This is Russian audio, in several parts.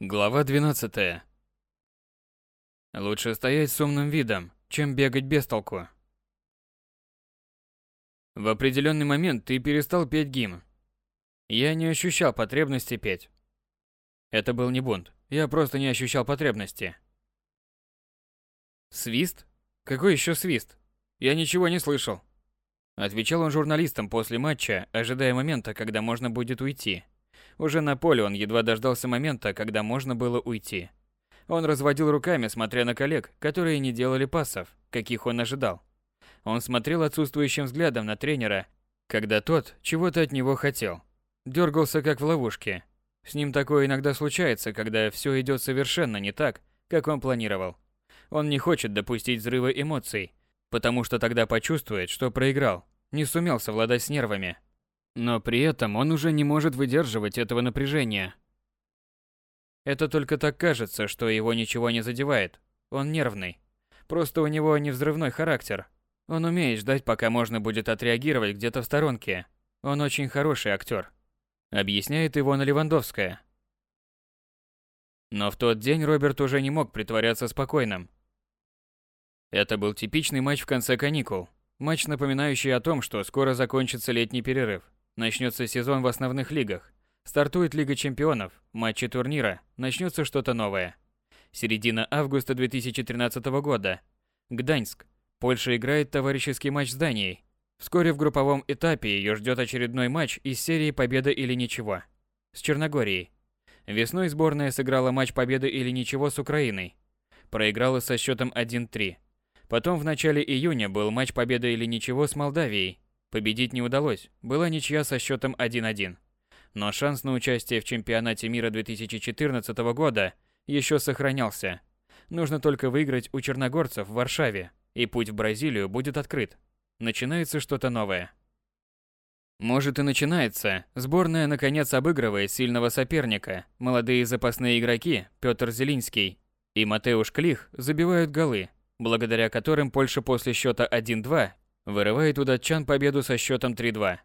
Глава 12. Лучше стоять с умным видом, чем бегать без толку. В определенный момент ты перестал петь гимн. Я не ощущал потребности петь. Это был не бунт, я просто не ощущал потребности. Свист? Какой еще свист? Я ничего не слышал. Отвечал он журналистам после матча, ожидая момента, когда можно будет уйти. Уже на поле он едва дождался момента, когда можно было уйти. Он разводил руками, смотря на коллег, которые не делали пасов, каких он ожидал. Он смотрел отсутствующим взглядом на тренера, когда тот чего-то от него хотел. Дергался как в ловушке. С ним такое иногда случается, когда все идет совершенно не так, как он планировал. Он не хочет допустить взрыва эмоций, потому что тогда почувствует, что проиграл, не сумел совладать с нервами. Но при этом он уже не может выдерживать этого напряжения. Это только так кажется, что его ничего не задевает. Он нервный. Просто у него не взрывной характер. Он умеет ждать, пока можно будет отреагировать где-то в сторонке. Он очень хороший актер. Объясняет Ивона Левандовская. Но в тот день Роберт уже не мог притворяться спокойным. Это был типичный матч в конце каникул. Матч, напоминающий о том, что скоро закончится летний перерыв. Начнется сезон в основных лигах. Стартует Лига чемпионов, матчи турнира, начнется что-то новое. Середина августа 2013 года. Гданьск. Польша играет товарищеский матч с Данией. Вскоре в групповом этапе ее ждет очередной матч из серии «Победа или ничего» с Черногорией. Весной сборная сыграла матч «Победа или ничего» с Украиной. Проиграла со счетом 1-3. Потом в начале июня был матч «Победа или ничего» с Молдавией. Победить не удалось, была ничья со счетом 1-1. Но шанс на участие в чемпионате мира 2014 года еще сохранялся. Нужно только выиграть у черногорцев в Варшаве, и путь в Бразилию будет открыт. Начинается что-то новое. Может и начинается. Сборная наконец обыгрывает сильного соперника. Молодые запасные игроки Петр Зелинский и Матеуш Клих забивают голы, благодаря которым Польша после счета 1-2 Вырывает у датчан победу со счетом 3-2.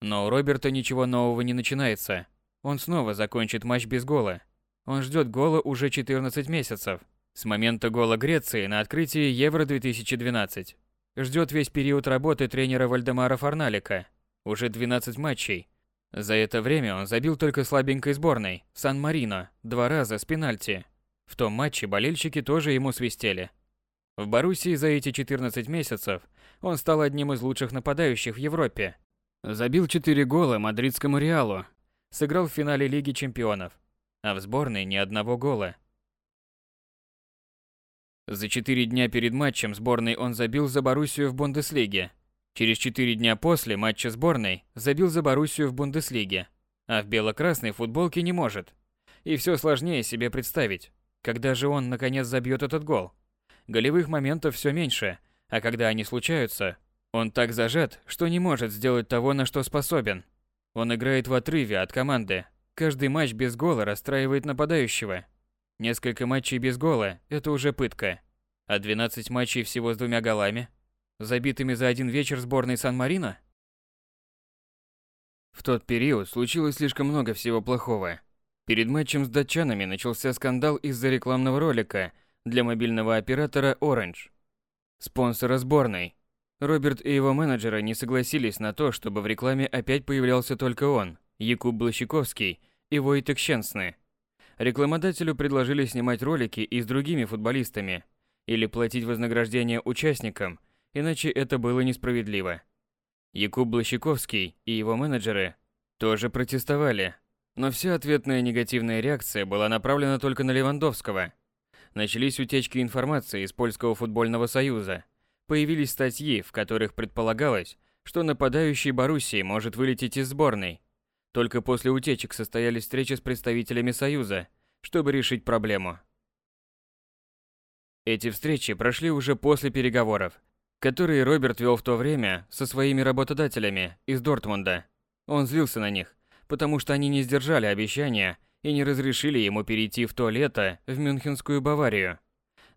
Но у Роберта ничего нового не начинается. Он снова закончит матч без гола. Он ждет гола уже 14 месяцев. С момента гола Греции на открытии Евро-2012. Ждет весь период работы тренера Вальдемара Фарналика. Уже 12 матчей. За это время он забил только слабенькой сборной, Сан-Марино, два раза с пенальти. В том матче болельщики тоже ему свистели. В Боруссии за эти 14 месяцев он стал одним из лучших нападающих в Европе. Забил 4 гола мадридскому Реалу, сыграл в финале Лиги чемпионов, а в сборной ни одного гола. За 4 дня перед матчем сборной он забил за Боруссию в Бундеслиге. Через 4 дня после матча сборной забил за Боруссию в Бундеслиге. А в бело-красной футболке не может. И все сложнее себе представить, когда же он наконец забьет этот гол. Голевых моментов все меньше, а когда они случаются, он так зажат, что не может сделать того, на что способен. Он играет в отрыве от команды. Каждый матч без гола расстраивает нападающего. Несколько матчей без гола – это уже пытка. А 12 матчей всего с двумя голами? Забитыми за один вечер сборной Сан-Марино? В тот период случилось слишком много всего плохого. Перед матчем с датчанами начался скандал из-за рекламного ролика – для мобильного оператора Orange. Спонсора сборной. Роберт и его менеджеры не согласились на то, чтобы в рекламе опять появлялся только он, Якуб Блащиковский и Войтек Щенсны. Рекламодателю предложили снимать ролики и с другими футболистами или платить вознаграждение участникам, иначе это было несправедливо. Якуб Блащиковский и его менеджеры тоже протестовали, но вся ответная негативная реакция была направлена только на Левандовского – Начались утечки информации из Польского футбольного союза. Появились статьи, в которых предполагалось, что нападающий Боруссии может вылететь из сборной. Только после утечек состоялись встречи с представителями союза, чтобы решить проблему. Эти встречи прошли уже после переговоров, которые Роберт вел в то время со своими работодателями из Дортмунда. Он злился на них, потому что они не сдержали обещания и не разрешили ему перейти в то лето в Мюнхенскую Баварию.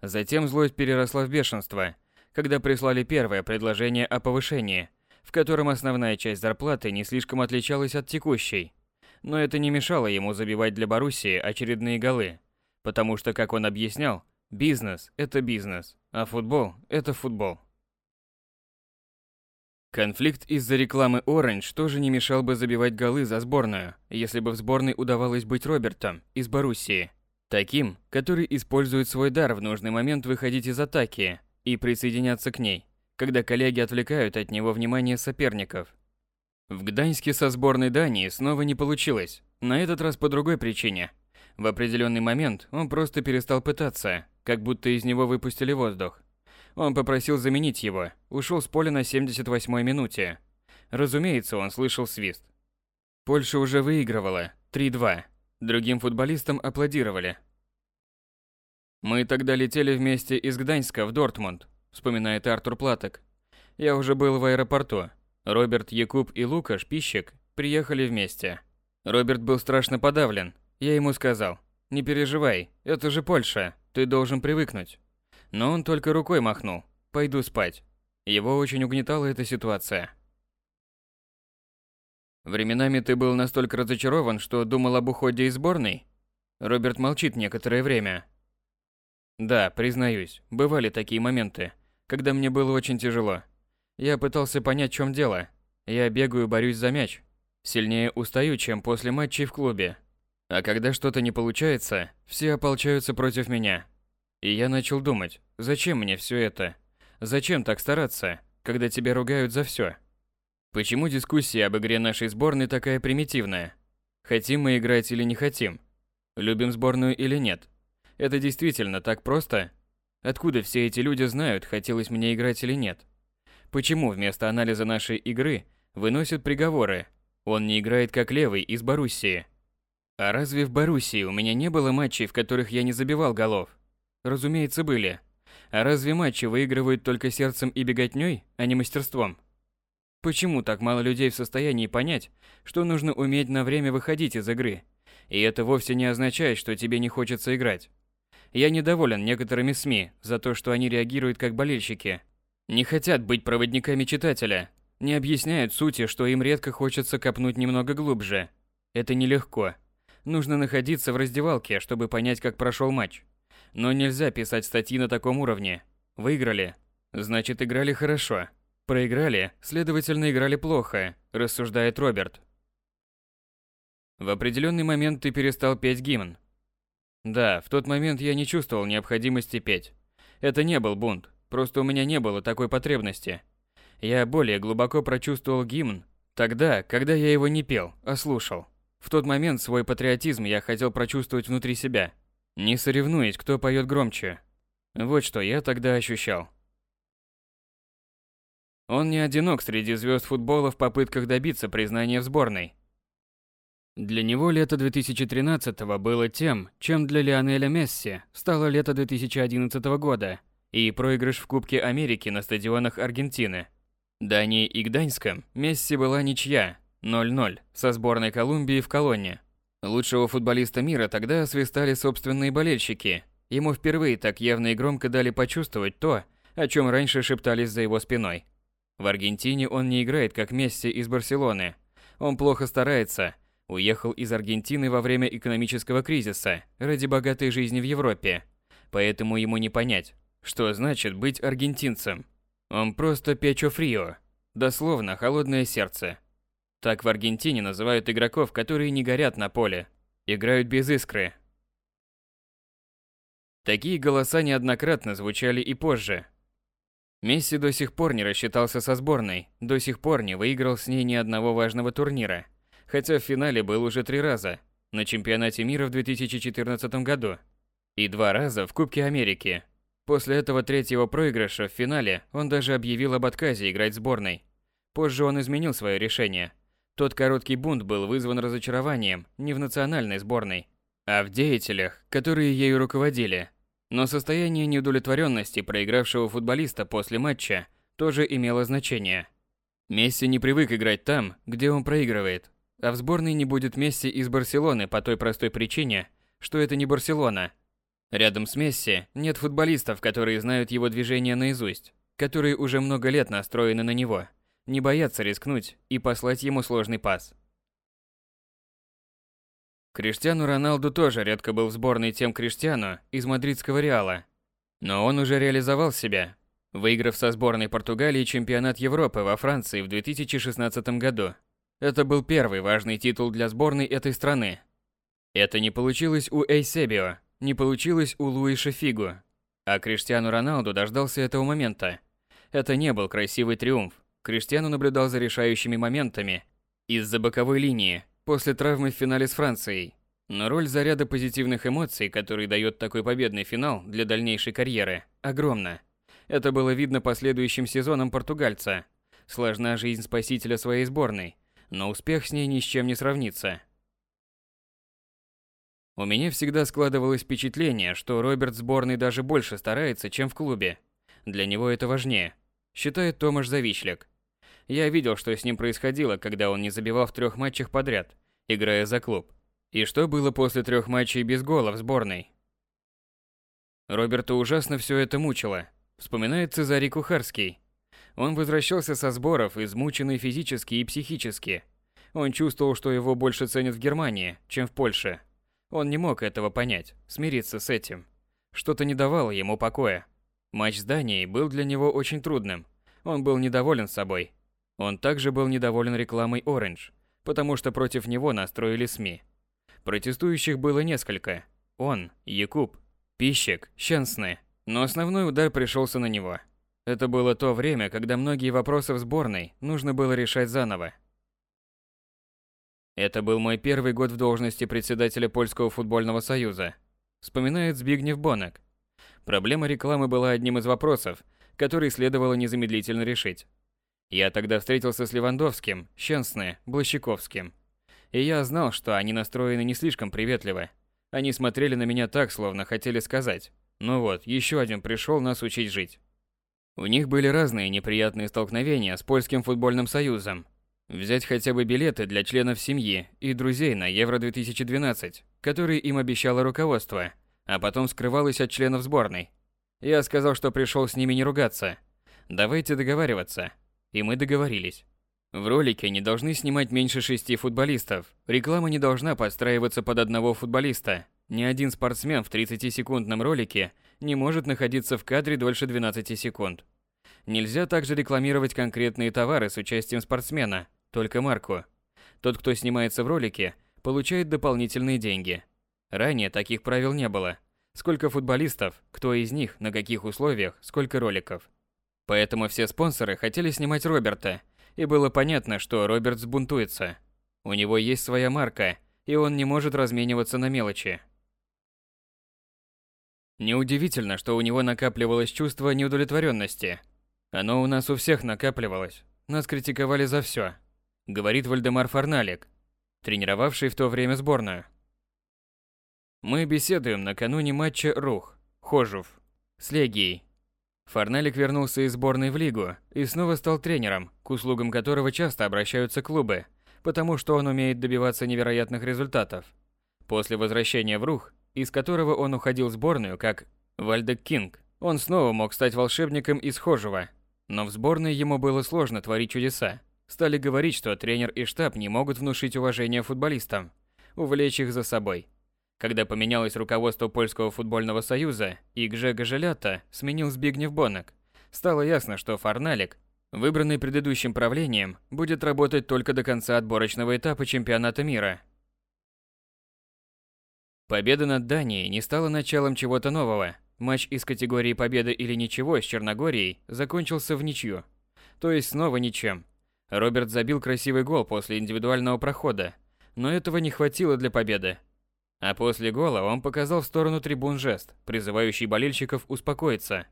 Затем злость переросла в бешенство, когда прислали первое предложение о повышении, в котором основная часть зарплаты не слишком отличалась от текущей. Но это не мешало ему забивать для Боруссии очередные голы, потому что, как он объяснял, бизнес – это бизнес, а футбол – это футбол. Конфликт из-за рекламы Orange тоже не мешал бы забивать голы за сборную, если бы в сборной удавалось быть Робертом из Боруссии. Таким, который использует свой дар в нужный момент выходить из атаки и присоединяться к ней, когда коллеги отвлекают от него внимание соперников. В Гданьске со сборной Дании снова не получилось, на этот раз по другой причине. В определенный момент он просто перестал пытаться, как будто из него выпустили воздух. Он попросил заменить его, ушел с поля на 78-й минуте. Разумеется, он слышал свист. Польша уже выигрывала 3-2. Другим футболистам аплодировали. «Мы тогда летели вместе из Гданьска в Дортмунд», вспоминает Артур Платок. «Я уже был в аэропорту. Роберт, Якуб и Лукаш, пищик, приехали вместе. Роберт был страшно подавлен. Я ему сказал, не переживай, это же Польша, ты должен привыкнуть. Но он только рукой махнул. Пойду спать. Его очень угнетала эта ситуация. Временами ты был настолько разочарован, что думал об уходе из сборной? Роберт молчит некоторое время. Да, признаюсь, бывали такие моменты, когда мне было очень тяжело. Я пытался понять, в чем дело. Я бегаю, борюсь за мяч. Сильнее устаю, чем после матчей в клубе. А когда что-то не получается, все ополчаются против меня. И я начал думать, зачем мне все это? Зачем так стараться, когда тебя ругают за все? Почему дискуссия об игре нашей сборной такая примитивная? Хотим мы играть или не хотим? Любим сборную или нет? Это действительно так просто? Откуда все эти люди знают, хотелось мне играть или нет? Почему вместо анализа нашей игры выносят приговоры? Он не играет как левый из Боруссии. А разве в Боруссии у меня не было матчей, в которых я не забивал голов? Разумеется, были. А разве матчи выигрывают только сердцем и беготней, а не мастерством? Почему так мало людей в состоянии понять, что нужно уметь на время выходить из игры? И это вовсе не означает, что тебе не хочется играть. Я недоволен некоторыми СМИ за то, что они реагируют как болельщики. Не хотят быть проводниками читателя. Не объясняют сути, что им редко хочется копнуть немного глубже. Это нелегко. Нужно находиться в раздевалке, чтобы понять, как прошел матч. Но нельзя писать статьи на таком уровне. Выиграли. Значит, играли хорошо. Проиграли, следовательно, играли плохо, рассуждает Роберт. В определенный момент ты перестал петь гимн. Да, в тот момент я не чувствовал необходимости петь. Это не был бунт, просто у меня не было такой потребности. Я более глубоко прочувствовал гимн тогда, когда я его не пел, а слушал. В тот момент свой патриотизм я хотел прочувствовать внутри себя. Не соревнуясь, кто поет громче. Вот что я тогда ощущал. Он не одинок среди звезд футбола в попытках добиться признания в сборной. Для него лето 2013 было тем, чем для Лионеля Месси стало лето 2011 года и проигрыш в Кубке Америки на стадионах Аргентины. Дании и Гданьском Месси была ничья 0-0 со сборной Колумбии в Колонне. Лучшего футболиста мира тогда освистали собственные болельщики. Ему впервые так явно и громко дали почувствовать то, о чем раньше шептались за его спиной. В Аргентине он не играет как Месси из Барселоны. Он плохо старается. Уехал из Аргентины во время экономического кризиса ради богатой жизни в Европе. Поэтому ему не понять, что значит быть аргентинцем. Он просто печо фрио. Дословно холодное сердце. Так в Аргентине называют игроков, которые не горят на поле, играют без искры. Такие голоса неоднократно звучали и позже. Месси до сих пор не рассчитался со сборной, до сих пор не выиграл с ней ни одного важного турнира, хотя в финале был уже три раза, на чемпионате мира в 2014 году и два раза в Кубке Америки. После этого третьего проигрыша в финале он даже объявил об отказе играть сборной. Позже он изменил свое решение – тот короткий бунт был вызван разочарованием не в национальной сборной, а в деятелях, которые ею руководили. Но состояние неудовлетворенности проигравшего футболиста после матча тоже имело значение. Месси не привык играть там, где он проигрывает, а в сборной не будет Месси из Барселоны по той простой причине, что это не Барселона. Рядом с Месси нет футболистов, которые знают его движения наизусть, которые уже много лет настроены на него – не бояться рискнуть и послать ему сложный пас. Криштиану Роналду тоже редко был в сборной тем Криштиану из мадридского Реала. Но он уже реализовал себя, выиграв со сборной Португалии чемпионат Европы во Франции в 2016 году. Это был первый важный титул для сборной этой страны. Это не получилось у Эйсебио, не получилось у Луиша Фигу. А Криштиану Роналду дождался этого момента. Это не был красивый триумф. Криштиану наблюдал за решающими моментами из-за боковой линии после травмы в финале с Францией. Но роль заряда позитивных эмоций, который дает такой победный финал для дальнейшей карьеры, огромна. Это было видно последующим сезоном португальца. Сложна жизнь спасителя своей сборной, но успех с ней ни с чем не сравнится. У меня всегда складывалось впечатление, что Роберт сборной даже больше старается, чем в клубе. Для него это важнее, считает Томаш Завичляк. Я видел, что с ним происходило, когда он не забивал в трех матчах подряд, играя за клуб. И что было после трех матчей без гола в сборной. Роберта ужасно все это мучило. Вспоминает Цезарий Кухарский. Он возвращался со сборов, измученный физически и психически. Он чувствовал, что его больше ценят в Германии, чем в Польше. Он не мог этого понять, смириться с этим. Что-то не давало ему покоя. Матч с Данией был для него очень трудным. Он был недоволен собой. Он также был недоволен рекламой Orange, потому что против него настроили СМИ. Протестующих было несколько. Он, Якуб, Пищик, Щенсны. Но основной удар пришелся на него. Это было то время, когда многие вопросы в сборной нужно было решать заново. Это был мой первый год в должности председателя Польского футбольного союза, вспоминает Збигнев Бонок. Проблема рекламы была одним из вопросов, который следовало незамедлительно решить. Я тогда встретился с Левандовским, Щенсне, Блащиковским. И я знал, что они настроены не слишком приветливо. Они смотрели на меня так, словно хотели сказать «Ну вот, еще один пришел нас учить жить». У них были разные неприятные столкновения с Польским футбольным союзом, Взять хотя бы билеты для членов семьи и друзей на Евро-2012, которые им обещало руководство, а потом скрывалось от членов сборной. Я сказал, что пришел с ними не ругаться. Давайте договариваться. И мы договорились. В ролике не должны снимать меньше шести футболистов. Реклама не должна подстраиваться под одного футболиста. Ни один спортсмен в 30-секундном ролике не может находиться в кадре дольше 12 секунд. Нельзя также рекламировать конкретные товары с участием спортсмена, только марку. Тот, кто снимается в ролике, получает дополнительные деньги. Ранее таких правил не было. Сколько футболистов, кто из них, на каких условиях, сколько роликов. Поэтому все спонсоры хотели снимать Роберта, и было понятно, что Роберт сбунтуется. У него есть своя марка, и он не может размениваться на мелочи. Неудивительно, что у него накапливалось чувство неудовлетворенности. Оно у нас у всех накапливалось. Нас критиковали за все, говорит Вальдемар Фарналик, тренировавший в то время сборную. Мы беседуем накануне матча Рух, Хожув, с Легией. Фарналик вернулся из сборной в лигу и снова стал тренером, к услугам которого часто обращаются клубы, потому что он умеет добиваться невероятных результатов. После возвращения в Рух, из которого он уходил в сборную как Вальдек Кинг, он снова мог стать волшебником из Хожува, но в сборной ему было сложно творить чудеса. Стали говорить, что тренер и штаб не могут внушить уважение футболистам, увлечь их за собой. Когда поменялось руководство Польского футбольного союза, и Гжега Желята сменил Збигнев Бонок, стало ясно, что Фарналик, выбранный предыдущим правлением, будет работать только до конца отборочного этапа чемпионата мира. Победа над Данией не стала началом чего-то нового. Матч из категории победа или ничего с Черногорией закончился в ничью. То есть снова ничем. Роберт забил красивый гол после индивидуального прохода, но этого не хватило для победы. А после гола он показал в сторону трибун жест, призывающий болельщиков успокоиться.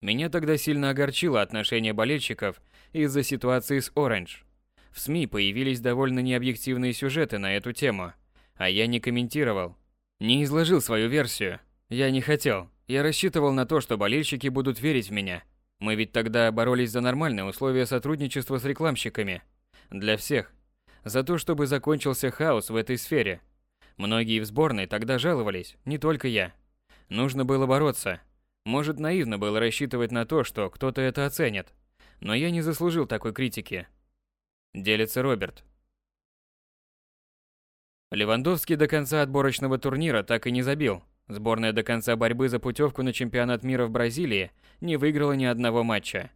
Меня тогда сильно огорчило отношение болельщиков из-за ситуации с Оранж. В СМИ появились довольно необъективные сюжеты на эту тему, а я не комментировал, не изложил свою версию. Я не хотел. Я рассчитывал на то, что болельщики будут верить в меня мы ведь тогда боролись за нормальные условия сотрудничества с рекламщиками. Для всех. За то, чтобы закончился хаос в этой сфере. Многие в сборной тогда жаловались, не только я. Нужно было бороться. Может, наивно было рассчитывать на то, что кто-то это оценит. Но я не заслужил такой критики. Делится Роберт. Левандовский до конца отборочного турнира так и не забил. Сборная до конца борьбы за путевку на чемпионат мира в Бразилии не выиграла ни одного матча.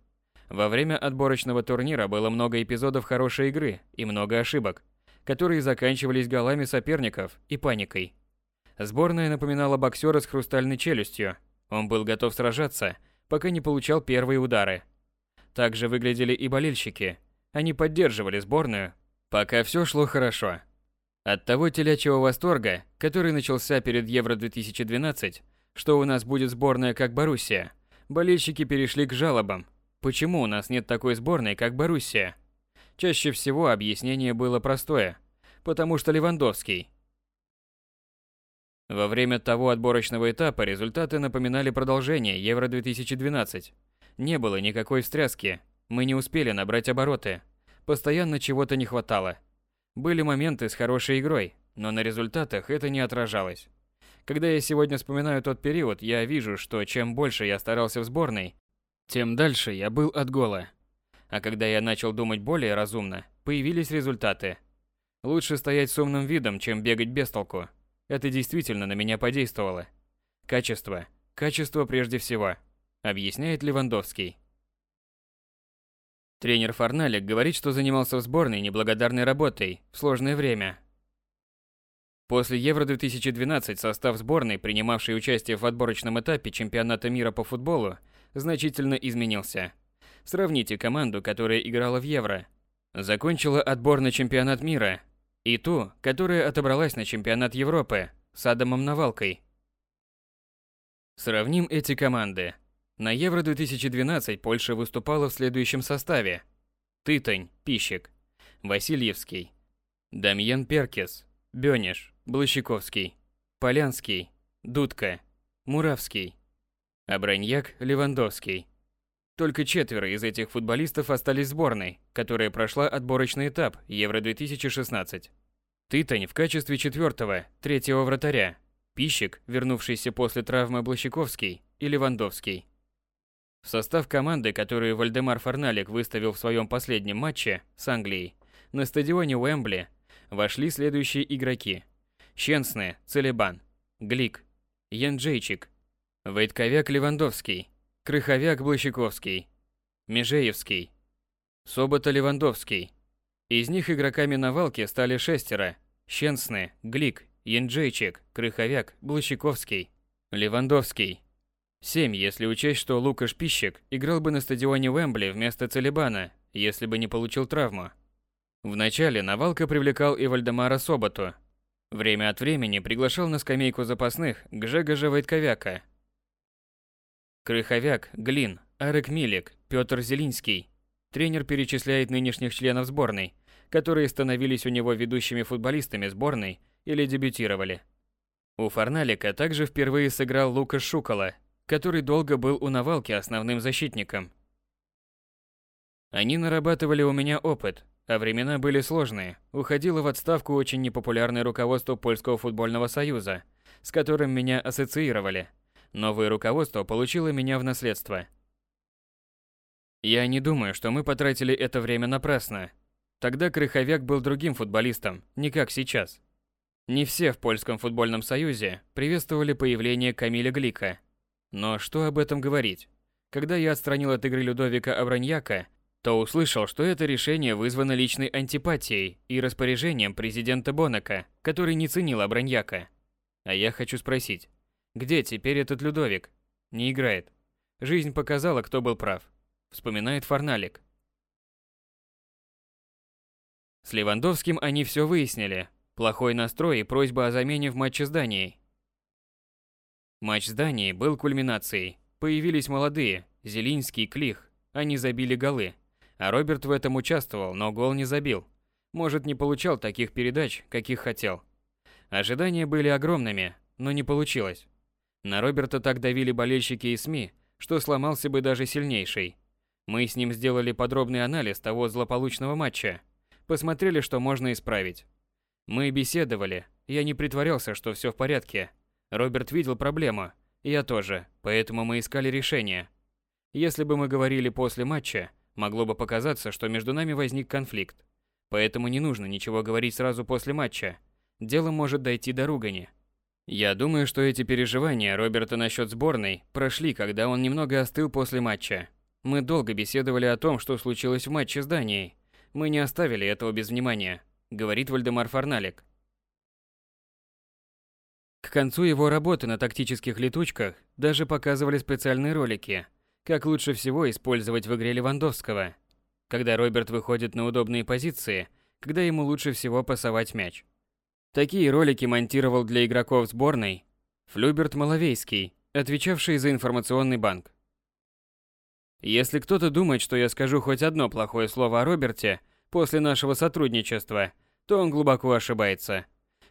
Во время отборочного турнира было много эпизодов хорошей игры и много ошибок, которые заканчивались голами соперников и паникой. Сборная напоминала боксера с хрустальной челюстью. Он был готов сражаться, пока не получал первые удары. Также выглядели и болельщики. Они поддерживали сборную, пока все шло хорошо. От того телячьего восторга, который начался перед Евро-2012, что у нас будет сборная как Боруссия, болельщики перешли к жалобам. Почему у нас нет такой сборной, как Боруссия? Чаще всего объяснение было простое. Потому что Левандовский. Во время того отборочного этапа результаты напоминали продолжение Евро-2012. Не было никакой встряски. Мы не успели набрать обороты. Постоянно чего-то не хватало. Были моменты с хорошей игрой, но на результатах это не отражалось. Когда я сегодня вспоминаю тот период, я вижу, что чем больше я старался в сборной, тем дальше я был от гола. А когда я начал думать более разумно, появились результаты. Лучше стоять с умным видом, чем бегать без толку. Это действительно на меня подействовало. Качество. Качество прежде всего, объясняет Левандовский. Тренер Фарналик говорит, что занимался в сборной неблагодарной работой в сложное время. После Евро-2012 состав сборной, принимавшей участие в отборочном этапе чемпионата мира по футболу, значительно изменился. Сравните команду, которая играла в Евро, закончила отбор на чемпионат мира, и ту, которая отобралась на чемпионат Европы с Адамом Навалкой. Сравним эти команды. На Евро-2012 Польша выступала в следующем составе. Тытань, Пищик, Васильевский, Дамьен Перкис, Бёниш, Блащиковский, Полянский, Дудка, Муравский, Абраньяк, Левандовский. Только четверо из этих футболистов остались в сборной, которая прошла отборочный этап Евро-2016. Тытань в качестве четвертого, третьего вратаря, Пищик, вернувшийся после травмы Блащиковский и Левандовский. В состав команды, которую Вальдемар Фарналик выставил в своем последнем матче с Англией на стадионе Уэмбли, вошли следующие игроки. Щенсне, Целебан, Глик, Янджейчик, Войтковяк Левандовский, Крыховяк Блащиковский, Межеевский, Собота Левандовский. Из них игроками на валке стали шестеро. Щенсне, Глик, Янджейчик, Крыховяк, Блащиковский, Левандовский, Семь, если учесть, что Лукаш Пищик играл бы на стадионе Уэмбли вместо Целебана, если бы не получил травму. Вначале Навалка привлекал и Вальдемара Соботу. Время от времени приглашал на скамейку запасных Гжегожа Войтковяка. Крыховяк, Глин, Арек Милик, Петр Зелинский. Тренер перечисляет нынешних членов сборной, которые становились у него ведущими футболистами сборной или дебютировали. У Фарналика также впервые сыграл Лукаш Шукала – который долго был у Навалки основным защитником. Они нарабатывали у меня опыт, а времена были сложные. Уходило в отставку очень непопулярное руководство Польского футбольного союза, с которым меня ассоциировали. Новое руководство получило меня в наследство. Я не думаю, что мы потратили это время напрасно. Тогда Крыховяк был другим футболистом, не как сейчас. Не все в Польском футбольном союзе приветствовали появление Камиля Глика – но что об этом говорить? Когда я отстранил от игры Людовика Абраньяка, то услышал, что это решение вызвано личной антипатией и распоряжением президента Бонака, который не ценил Абраньяка. А я хочу спросить, где теперь этот Людовик? Не играет. Жизнь показала, кто был прав. Вспоминает Фарналик. С Левандовским они все выяснили. Плохой настрой и просьба о замене в матче с Данией. Матч с Данией был кульминацией. Появились молодые, Зелинский, Клих. Они забили голы. А Роберт в этом участвовал, но гол не забил. Может, не получал таких передач, каких хотел. Ожидания были огромными, но не получилось. На Роберта так давили болельщики и СМИ, что сломался бы даже сильнейший. Мы с ним сделали подробный анализ того злополучного матча. Посмотрели, что можно исправить. Мы беседовали, я не притворялся, что все в порядке, Роберт видел проблему, я тоже, поэтому мы искали решение. Если бы мы говорили после матча, могло бы показаться, что между нами возник конфликт. Поэтому не нужно ничего говорить сразу после матча. дело может дойти до ругани. Я думаю, что эти переживания Роберта насчет сборной прошли, когда он немного остыл после матча. Мы долго беседовали о том, что случилось в матче с Данией. Мы не оставили этого без внимания, говорит Вальдемар Фарналик. К концу его работы на тактических летучках даже показывали специальные ролики, как лучше всего использовать в игре Левандовского, когда Роберт выходит на удобные позиции, когда ему лучше всего пасовать мяч. Такие ролики монтировал для игроков сборной Флюберт Маловейский, отвечавший за информационный банк. Если кто-то думает, что я скажу хоть одно плохое слово о Роберте после нашего сотрудничества, то он глубоко ошибается.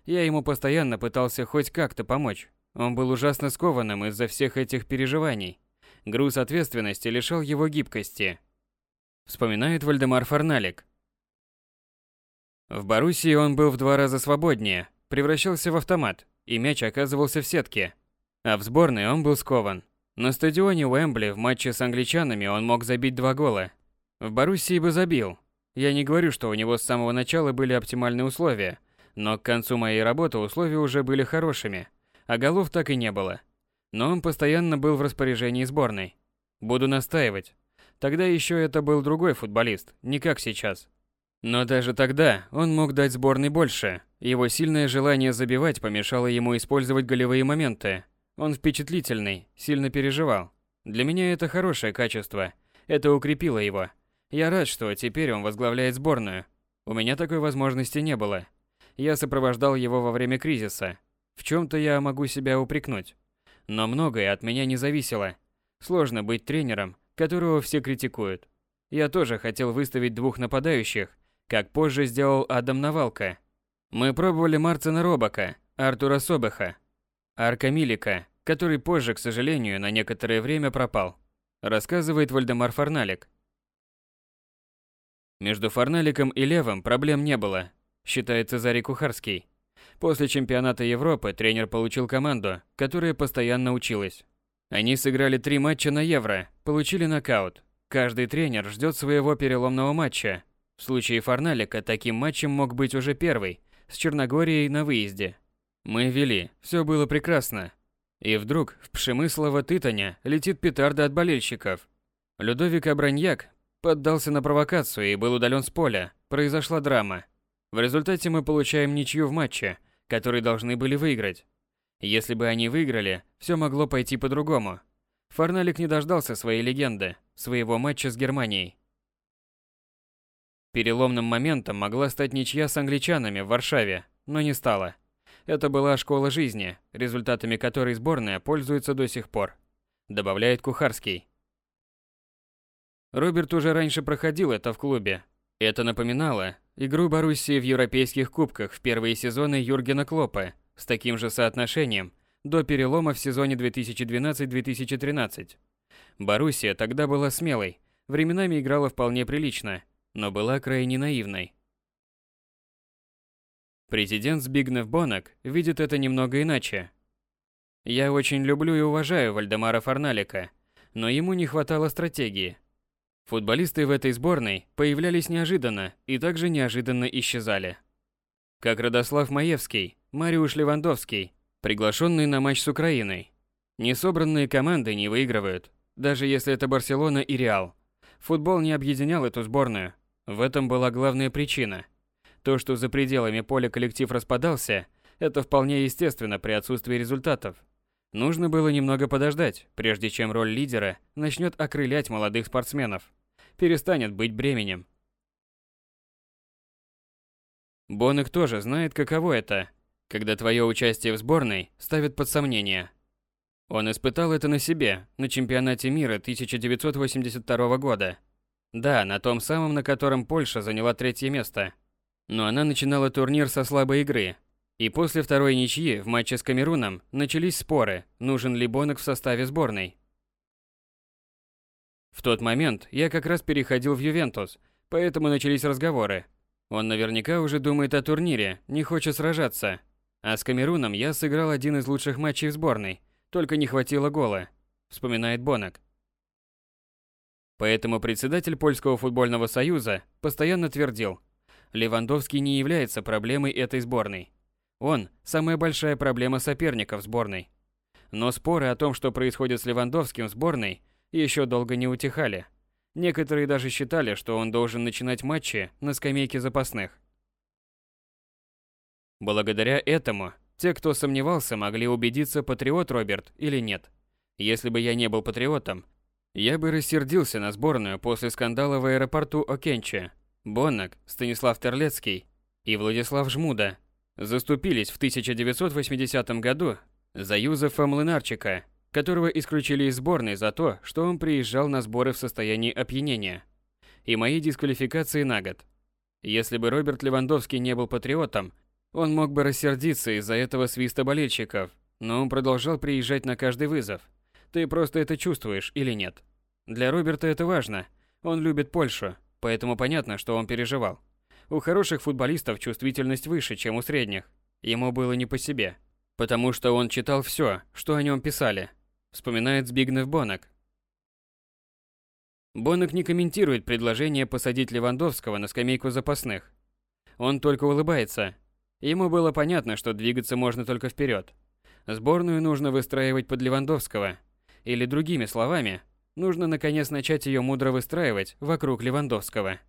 Я ему постоянно пытался хоть как-то помочь. Он был ужасно скованным из-за всех этих переживаний. Груз ответственности лишал его гибкости. Вспоминает Вальдемар Фарналик. В Боруссии он был в два раза свободнее, превращался в автомат, и мяч оказывался в сетке. А в сборной он был скован. На стадионе Уэмбли в матче с англичанами он мог забить два гола. В Боруссии бы забил. Я не говорю, что у него с самого начала были оптимальные условия, но к концу моей работы условия уже были хорошими, а голов так и не было. Но он постоянно был в распоряжении сборной. Буду настаивать. Тогда еще это был другой футболист, не как сейчас. Но даже тогда он мог дать сборной больше. Его сильное желание забивать помешало ему использовать голевые моменты. Он впечатлительный, сильно переживал. Для меня это хорошее качество. Это укрепило его. Я рад, что теперь он возглавляет сборную. У меня такой возможности не было. Я сопровождал его во время кризиса. В чем-то я могу себя упрекнуть. Но многое от меня не зависело. Сложно быть тренером, которого все критикуют. Я тоже хотел выставить двух нападающих, как позже сделал Адам Навалка. Мы пробовали Марцина Робака, Артура Собеха, Арка Милика, который позже, к сожалению, на некоторое время пропал. Рассказывает Вальдемар Фарналик. Между Фарналиком и Левом проблем не было, считает Цезарий Кухарский. После чемпионата Европы тренер получил команду, которая постоянно училась. Они сыграли три матча на Евро, получили нокаут. Каждый тренер ждет своего переломного матча. В случае Фарналика таким матчем мог быть уже первый, с Черногорией на выезде. Мы вели, все было прекрасно. И вдруг в Пшемыслово Тытаня летит петарда от болельщиков. Людовик Абраньяк поддался на провокацию и был удален с поля. Произошла драма. В результате мы получаем ничью в матче, который должны были выиграть. Если бы они выиграли, все могло пойти по-другому. Фарналик не дождался своей легенды, своего матча с Германией. Переломным моментом могла стать ничья с англичанами в Варшаве, но не стала. Это была школа жизни, результатами которой сборная пользуется до сих пор, добавляет Кухарский. Роберт уже раньше проходил это в клубе. Это напоминало игру Боруссии в европейских кубках в первые сезоны Юргена Клопа с таким же соотношением до перелома в сезоне 2012-2013. Боруссия тогда была смелой, временами играла вполне прилично, но была крайне наивной. Президент Збигнев Бонок видит это немного иначе. Я очень люблю и уважаю Вальдемара Фарналика, но ему не хватало стратегии. Футболисты в этой сборной появлялись неожиданно и также неожиданно исчезали. Как Радослав Маевский, Мариуш Левандовский, приглашенные на матч с Украиной. Несобранные команды не выигрывают, даже если это Барселона и Реал. Футбол не объединял эту сборную. В этом была главная причина – то, что за пределами поля коллектив распадался, это вполне естественно при отсутствии результатов. Нужно было немного подождать, прежде чем роль лидера начнет окрылять молодых спортсменов, перестанет быть бременем. Бонек тоже знает, каково это, когда твое участие в сборной ставят под сомнение. Он испытал это на себе, на чемпионате мира 1982 года. Да, на том самом, на котором Польша заняла третье место – но она начинала турнир со слабой игры. И после второй ничьи в матче с Камеруном начались споры, нужен ли Бонок в составе сборной. В тот момент я как раз переходил в Ювентус, поэтому начались разговоры. Он наверняка уже думает о турнире, не хочет сражаться. А с Камеруном я сыграл один из лучших матчей в сборной, только не хватило гола, вспоминает Бонок. Поэтому председатель Польского футбольного союза постоянно твердил – Левандовский не является проблемой этой сборной. Он – самая большая проблема соперников сборной. Но споры о том, что происходит с Левандовским в сборной, еще долго не утихали. Некоторые даже считали, что он должен начинать матчи на скамейке запасных. Благодаря этому, те, кто сомневался, могли убедиться, патриот Роберт или нет. Если бы я не был патриотом, я бы рассердился на сборную после скандала в аэропорту Окенче. Боннак, Станислав Терлецкий и Владислав Жмуда заступились в 1980 году за Юзефа Млынарчика, которого исключили из сборной за то, что он приезжал на сборы в состоянии опьянения, и мои дисквалификации на год. Если бы Роберт Левандовский не был патриотом, он мог бы рассердиться из-за этого свиста болельщиков, но он продолжал приезжать на каждый вызов. Ты просто это чувствуешь или нет? Для Роберта это важно. Он любит Польшу, поэтому понятно, что он переживал. У хороших футболистов чувствительность выше, чем у средних. Ему было не по себе. Потому что он читал все, что о нем писали. Вспоминает Збигнев Бонок. Бонок не комментирует предложение посадить Левандовского на скамейку запасных. Он только улыбается. Ему было понятно, что двигаться можно только вперед. Сборную нужно выстраивать под Левандовского. Или другими словами, нужно наконец начать ее мудро выстраивать вокруг Левандовского.